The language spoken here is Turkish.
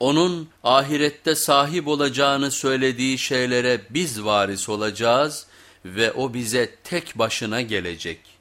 Onun ahirette sahip olacağını söylediği şeylere biz varis olacağız ve o bize tek başına gelecek.''